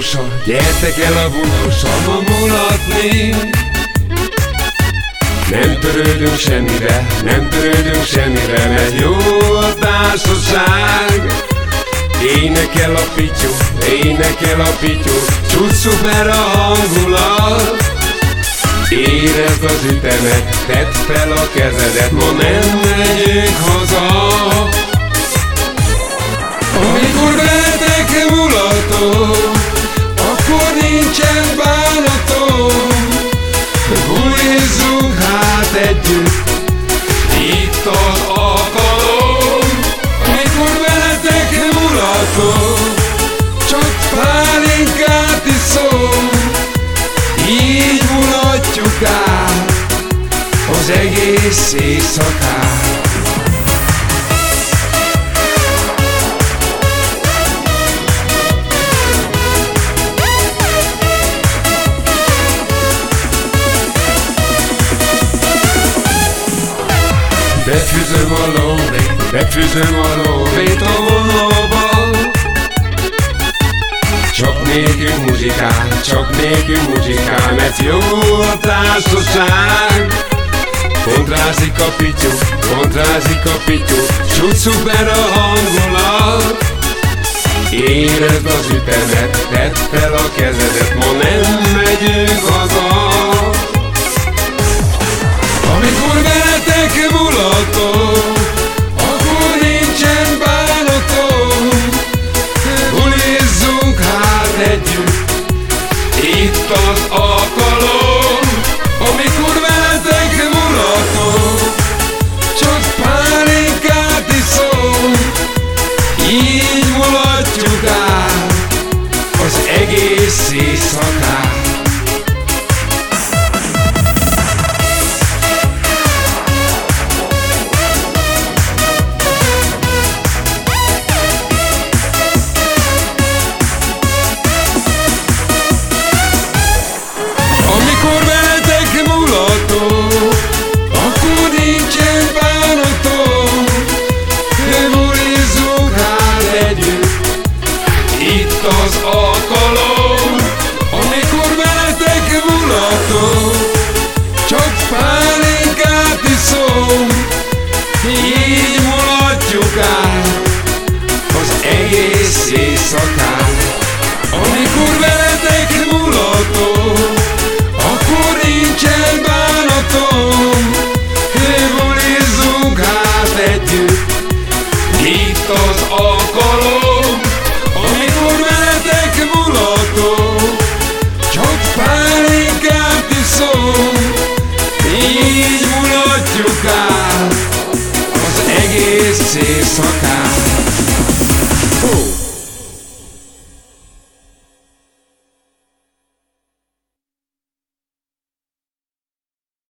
bulósa, gyertek el a bulósa, ma mulatni. Nem törődünk semmire, nem törődünk semmire, mert jó a társaság. Énekel a pityú, énekel a pityú, csúcs szuper a hangulat. Érezd az ütemet, tedd fel a kezedet, ma nem megyünk haza. Amikor veletek az alkalom. Amikor veletek mulatom, csak pálinkát iszom. Így mulatjuk át az egész éjszakát. Befűzöm a lóvét, befűzöm a lóvét a vonóba Csak nékünk muzsikál, csak nékünk muzsikál Mert jó a társaság. Kontrázik a pityú, kontrázik a pityú szuper a hangulat Érezd az ütemet, tedd fel a egész éjszakát. Együtt, itt az alkalom. Amikor veletek mulatom, csak pálinkát iszom. Így mulatjuk át az egész éjszakát.